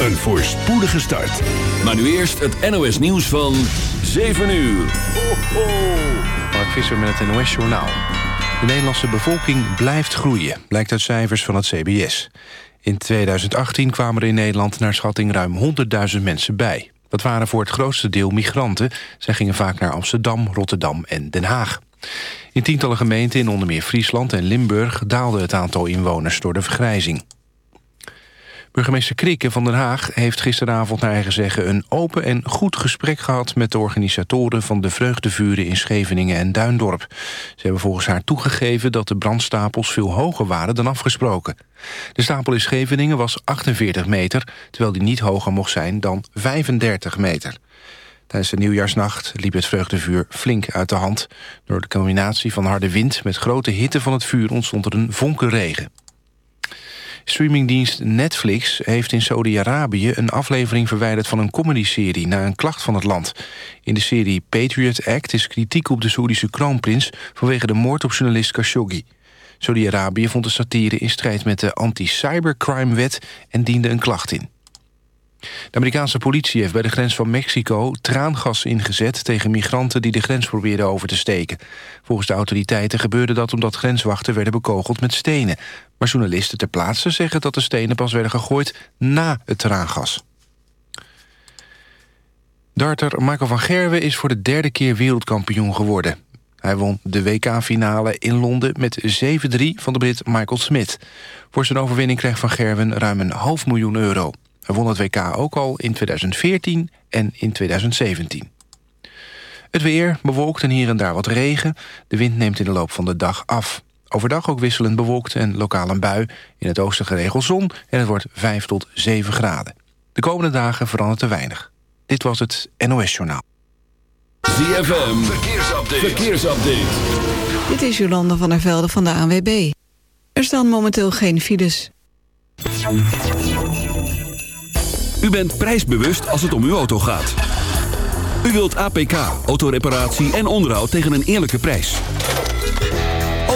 een voorspoedige start. Maar nu eerst het NOS nieuws van 7 uur. Ho, ho. Mark Visser met het NOS Journaal. De Nederlandse bevolking blijft groeien, blijkt uit cijfers van het CBS. In 2018 kwamen er in Nederland naar schatting ruim 100.000 mensen bij. Dat waren voor het grootste deel migranten. Zij gingen vaak naar Amsterdam, Rotterdam en Den Haag. In tientallen gemeenten in onder meer Friesland en Limburg... daalde het aantal inwoners door de vergrijzing. Burgemeester Krikke van Den Haag heeft gisteravond naar eigen zeggen... een open en goed gesprek gehad met de organisatoren... van de vreugdevuren in Scheveningen en Duindorp. Ze hebben volgens haar toegegeven dat de brandstapels veel hoger waren dan afgesproken. De stapel in Scheveningen was 48 meter... terwijl die niet hoger mocht zijn dan 35 meter. Tijdens de nieuwjaarsnacht liep het vreugdevuur flink uit de hand. Door de combinatie van harde wind met grote hitte van het vuur ontstond er een vonkenregen. Streamingdienst Netflix heeft in Saudi-Arabië een aflevering verwijderd van een comedyserie na een klacht van het land. In de serie Patriot Act is kritiek op de Saoedische kroonprins vanwege de moord op journalist Khashoggi. Saudi-Arabië vond de satire in strijd met de anti-cybercrime-wet en diende een klacht in. De Amerikaanse politie heeft bij de grens van Mexico traangas ingezet tegen migranten die de grens probeerden over te steken. Volgens de autoriteiten gebeurde dat omdat grenswachten werden bekogeld met stenen. Maar journalisten ter plaatse zeggen dat de stenen pas werden gegooid na het traangas. Darter Michael van Gerwen is voor de derde keer wereldkampioen geworden. Hij won de WK-finale in Londen met 7-3 van de Brit Michael Smith. Voor zijn overwinning kreeg Van Gerwen ruim een half miljoen euro. Hij won het WK ook al in 2014 en in 2017. Het weer bewolkt en hier en daar wat regen. De wind neemt in de loop van de dag af. Overdag ook wisselend bewolkt en lokaal een bui. In het oosten geregeld zon en het wordt 5 tot 7 graden. De komende dagen verandert er weinig. Dit was het NOS Journaal. ZFM, verkeersupdate. verkeersupdate. Dit is Jolanda van der Velde van de ANWB. Er staan momenteel geen files. U bent prijsbewust als het om uw auto gaat. U wilt APK, autoreparatie en onderhoud tegen een eerlijke prijs.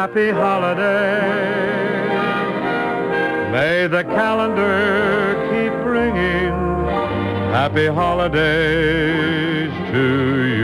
Happy holiday. May the calendar keep bringing happy holidays to you.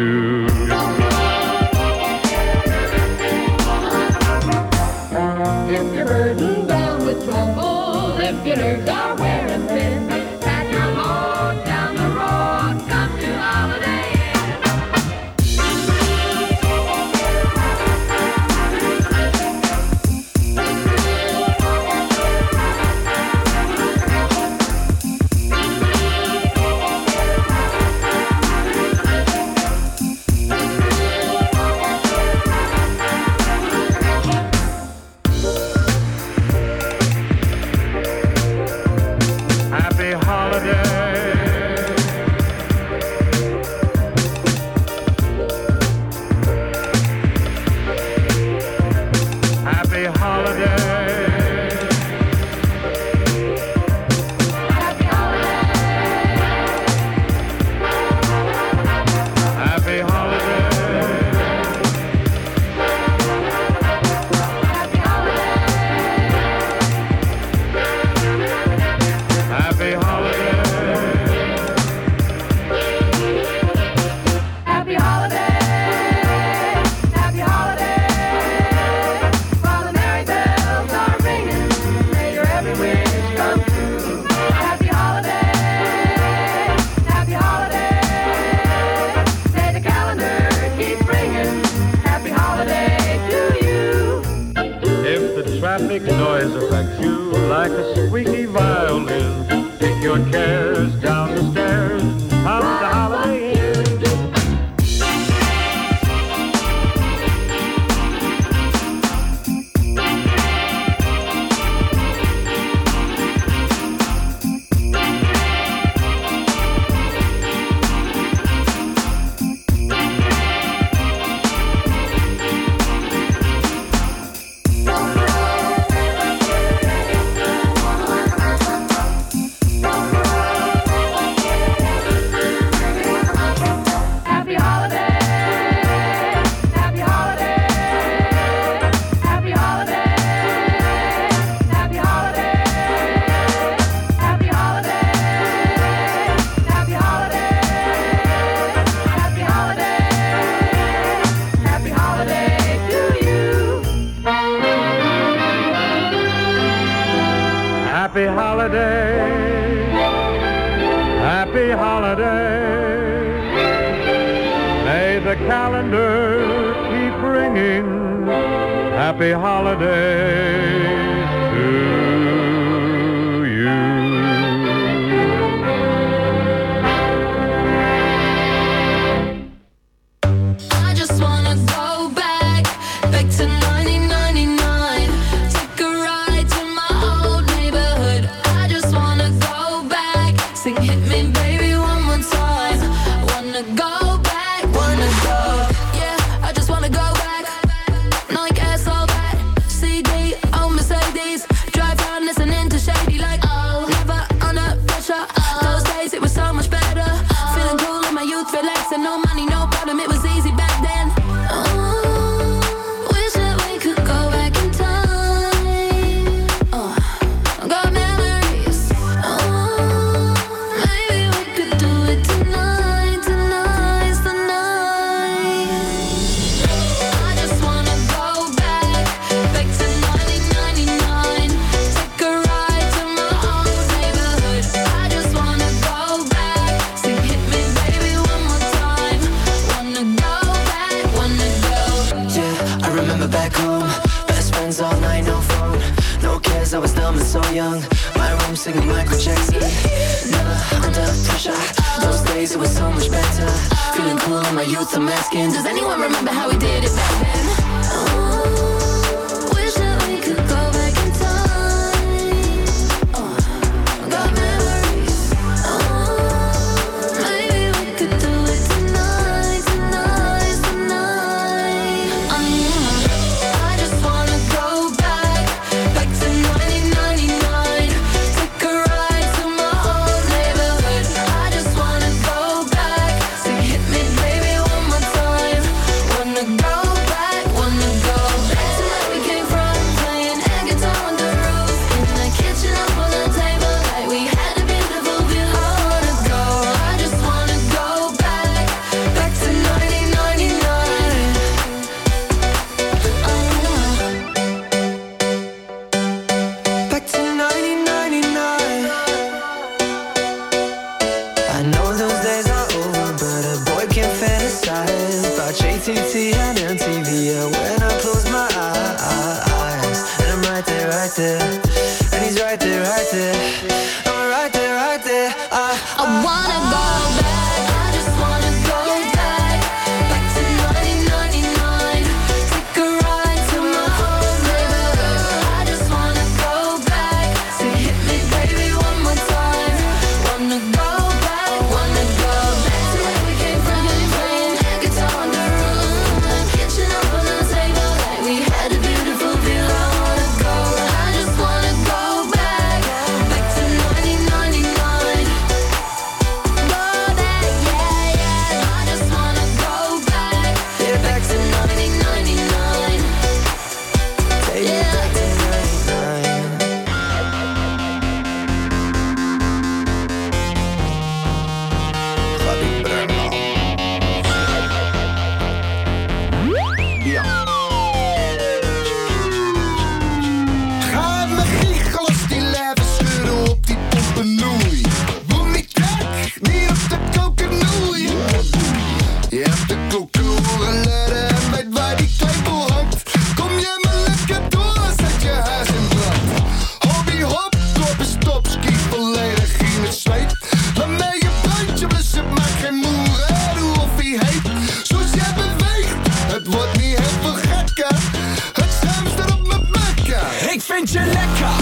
vind je lekker.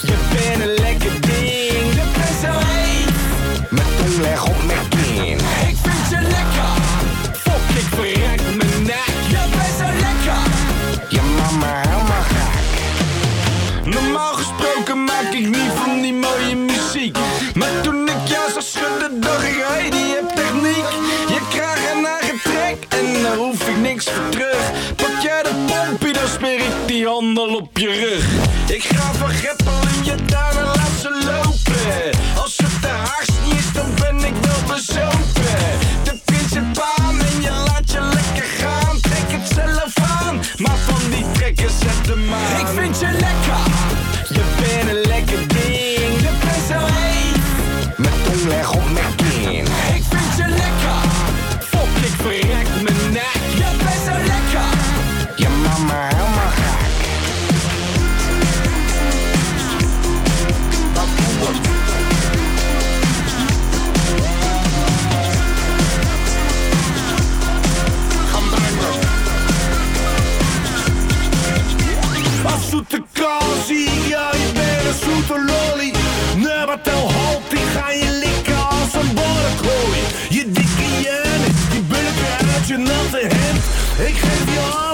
Je bent een lekker ding. Je bent zo heet. met tong leg op mijn kin. Ik vind je lekker. Fok, ik verrek mijn nek. Je bent zo lekker. Je mama helemaal gek. Normaal gesproken maak ik niet van die mooie muziek. Maar toen ik jou zag schudden, dacht ik, hey, die heb techniek. Je krijgt een eigen trek en daar hoef ik niks voor terug. Pak jij de pompie, dan smeer ik die handel op je rug. Je natte hemd. Ik geef je alles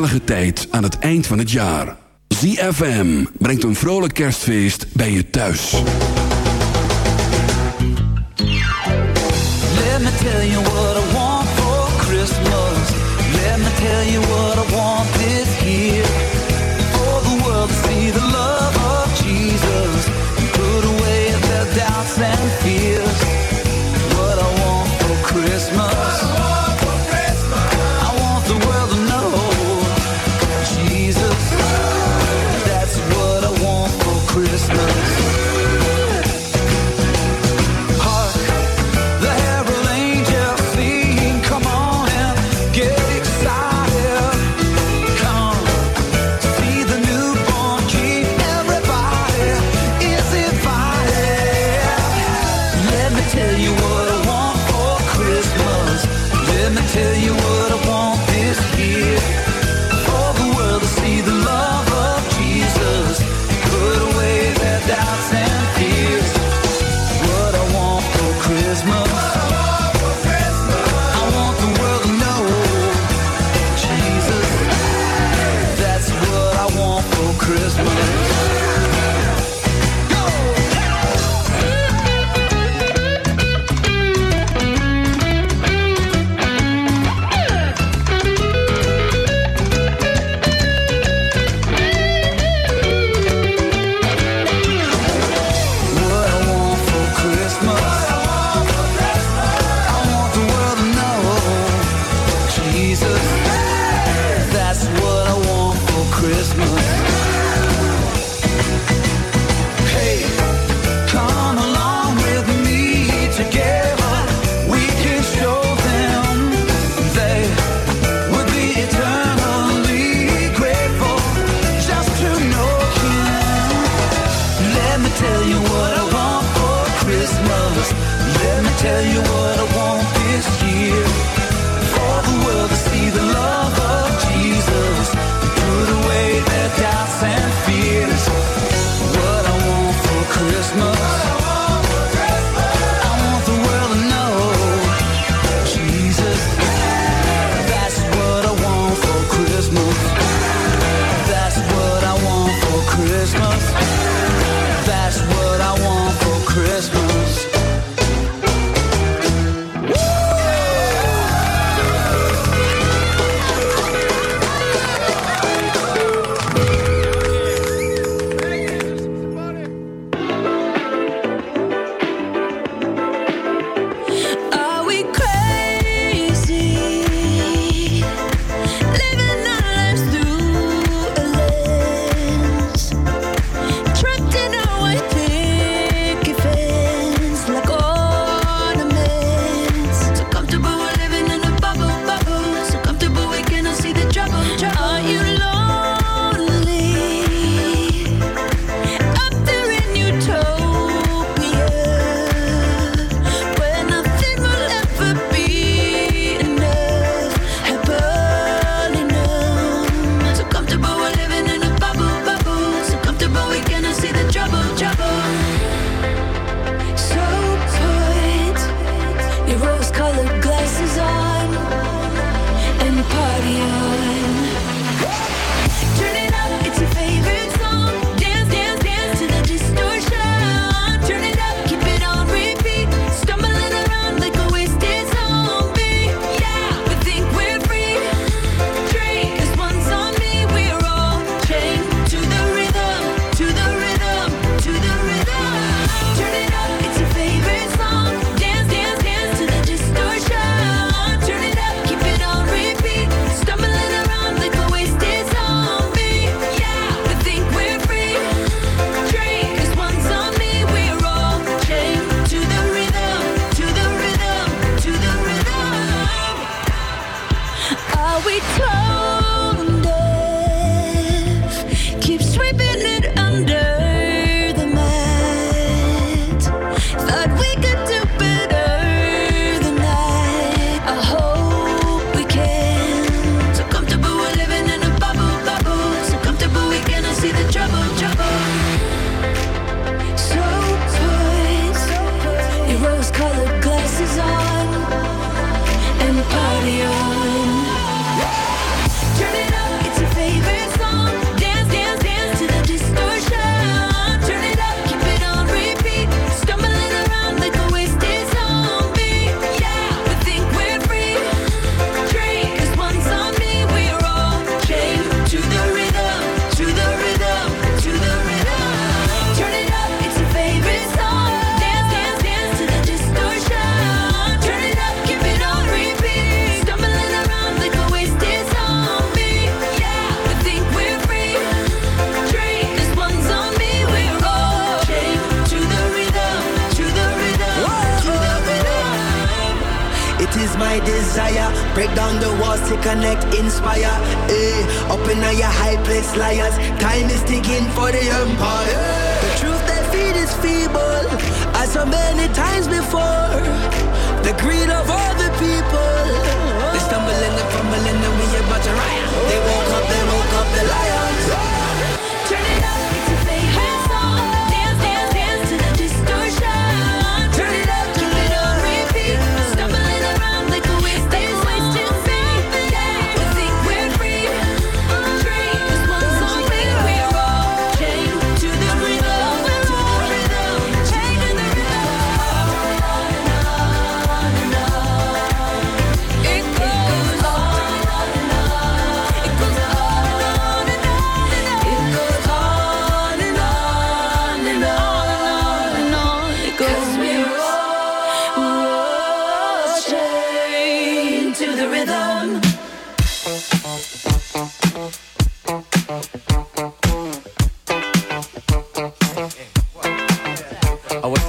gezellige tijd aan het eind van het jaar. ZFM brengt een vrolijk kerstfeest bij je thuis. Let me tell you what I want for Christmas. Let me tell you what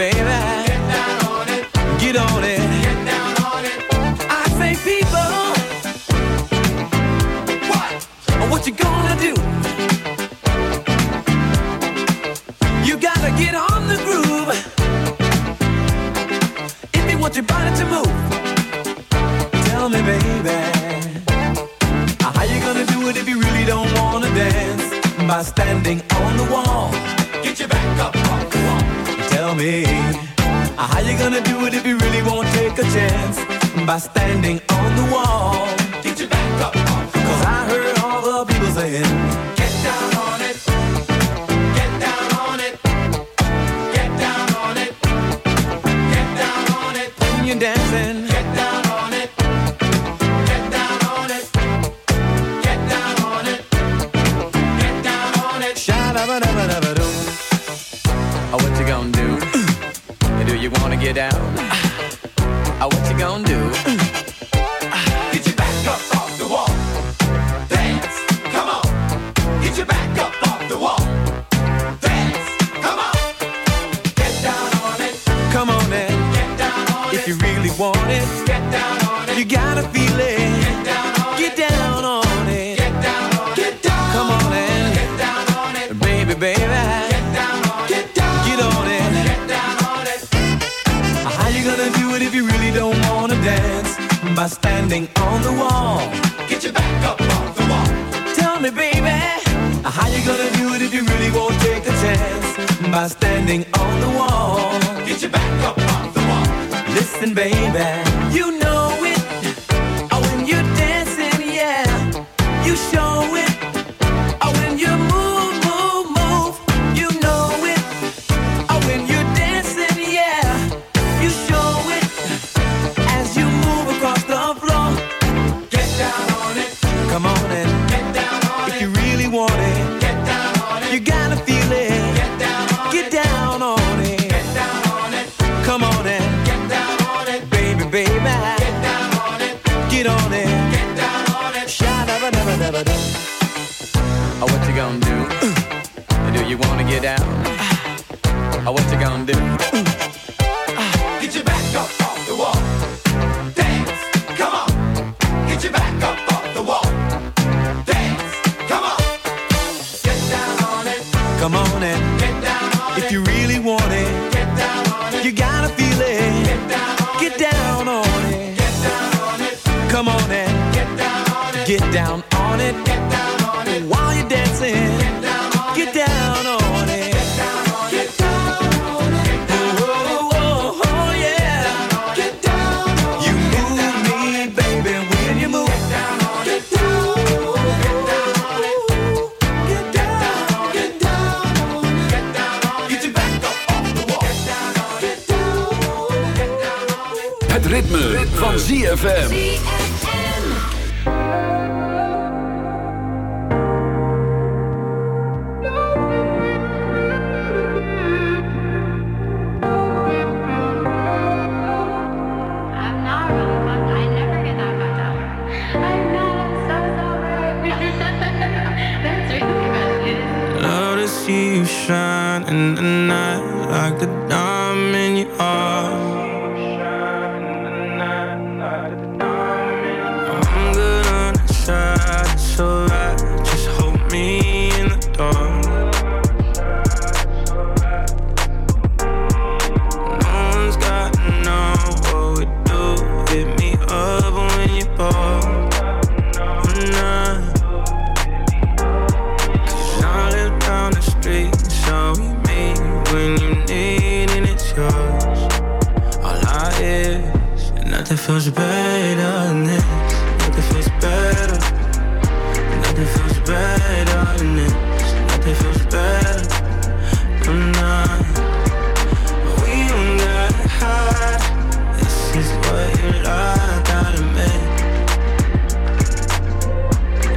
baby. Get down on it. Get on it. Get down on it. I say, people, what? What you gonna do? by standing on the wall. Get your back up off the Cause I heard all the people saying, Get down on it. Get down on it. Get down on it. Get down on it. When you're dancing. Get down on it. Get down on it. Get down on it. Get down on it. Sha-da-ba-da-ba-da-ba-doo. Oh, what you gonna do? do you wanna get down? Oh, what you gonna do? Come on and get down on if it. you really want it. Get down on it. You gotta feel it. Get down on, get down on it. Get down on it. Come on and get down on it. Get down on it. Get down ZFM.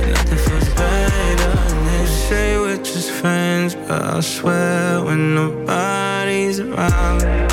Nothing feels better. Say we're just friends, but I swear when nobody's around.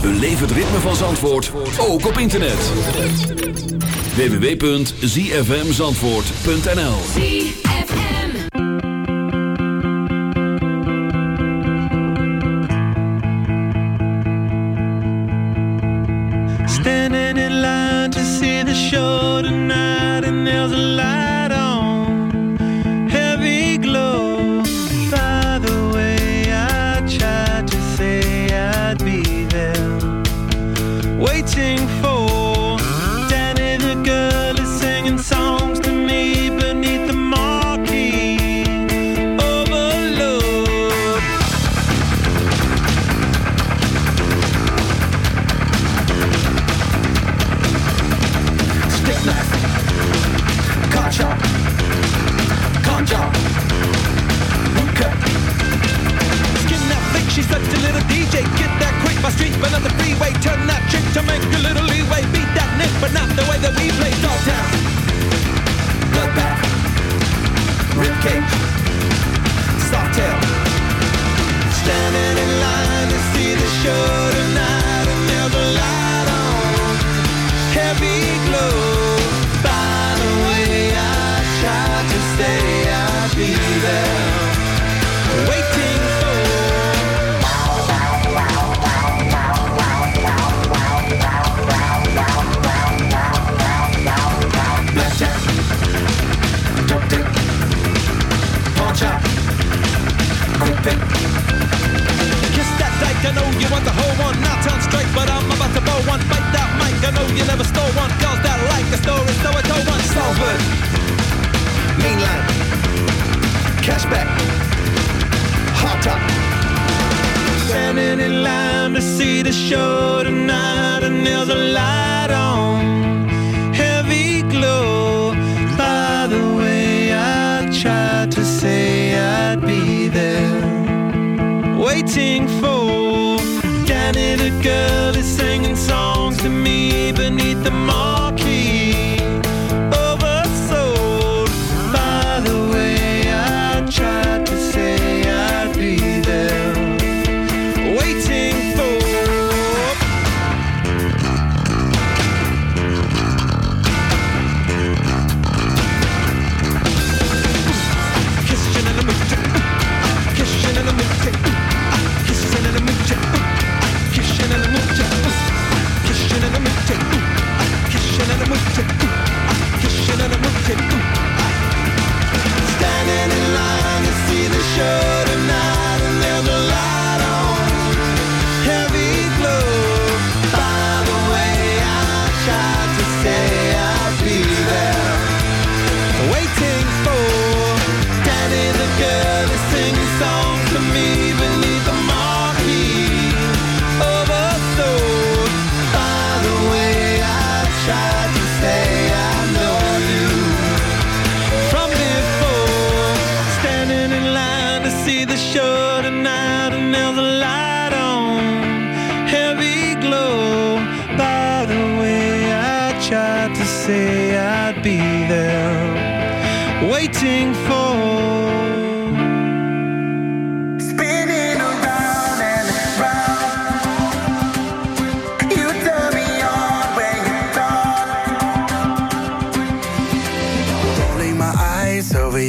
Beleef het ritme van Zandvoort, ook op internet. www.zfmzandvoort.nl Standing in line to see the show tonight, and there's a light ribcage, softail. Standing in line to see the show I know you want the whole one. Not turn straight, but I'm about to blow one. Bite that mic, I know you never stole one. Girls that like the story, so I told one. Salford, mainline, cashback, hot top. Standing in line to see the show tonight, and there's a light on, heavy glow. By the way, I tried to say I'd be there waiting for girl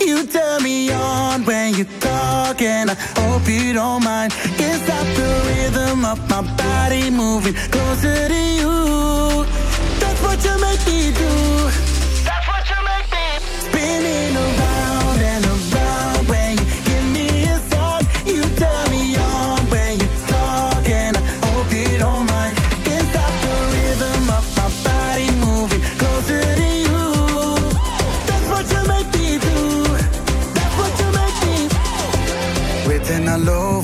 You turn me on when you talk, and I hope you don't mind. It's not the rhythm of my body moving closer to you. That's what you make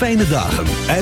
Fijne dagen. En